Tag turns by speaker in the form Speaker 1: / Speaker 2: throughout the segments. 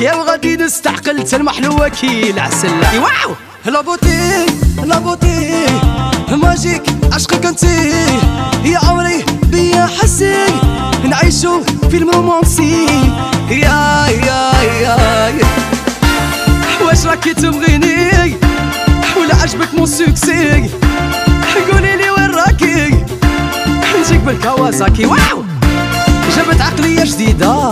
Speaker 1: يا وغادي نستعقل؟ تلمح وكيل. عسلة واو. la beauté la beauté. magique عشقك انتي يا عمري بيا حسي نعيشو فيلم رومانسي يا يا يا واش راكي تبغيني؟ ولا عجبك mon succès؟ قولي لي وين راكي؟ نجيك بالكوازاكي. واو. جابت عقلية جديدة.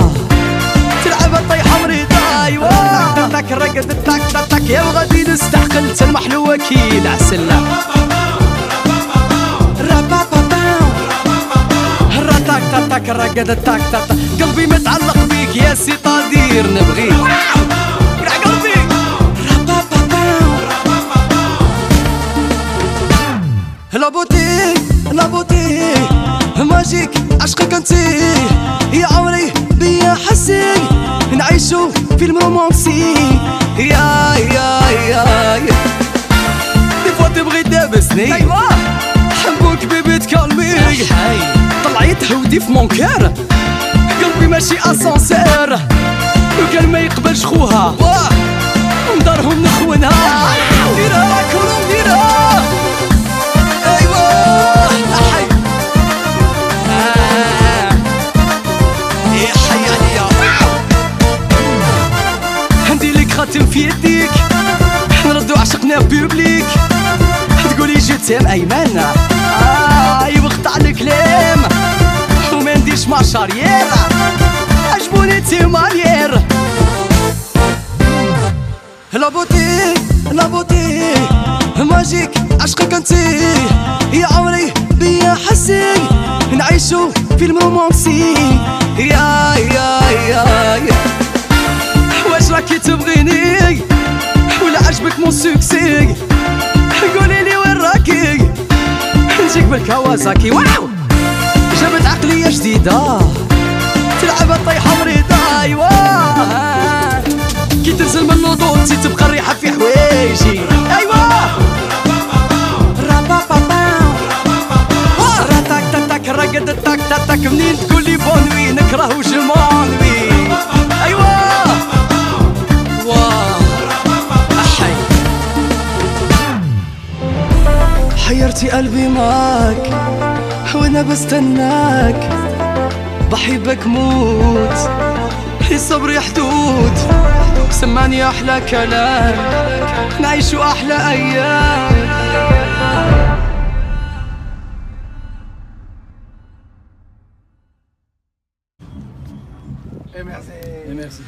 Speaker 1: رقد تك تك قلبي متعلق بيك يا سي طادير نبغيك la beauté la beauté. magique عشقك انتي يا عمري بيا حسي نعيشو فيلم رومانسي تدابسني ايوا حبوك bébé تكالمي طلعي تهودي في mon cœur قلبي ماشي أسانسير. وكان ما يقبلش خوها. واه ندارهم نخونها. ديرها كلهم ديرها. ايوا حي. يا حي. عليا عندي لك خاتم في يديك. نردو عشقنا بوبليك جيتيم أيمن. آه يبقطع الكلام. وما نديرش مع شارير عجبوني tes manières la beauté la beauté. magique عشقك انتي يا عمري بيا حسي نعيشو فيلم رومانسي يا يا. نجيك بالكوازاكي واو! جابت عقلية جديدة. تلعب طيحة مريضة. ايوا كي تنزل من النضوض تزيد تبقى الريحة في حوايجي. ايوا راتك تك رقد تك تك منين تقولي بونوي نكره حيرتي قلبي معاك وأنا بستناك. بحبك موت صبري حدود. سمعني أحلى كلام نعيشوا أحلى أيام.
Speaker 2: Et merci.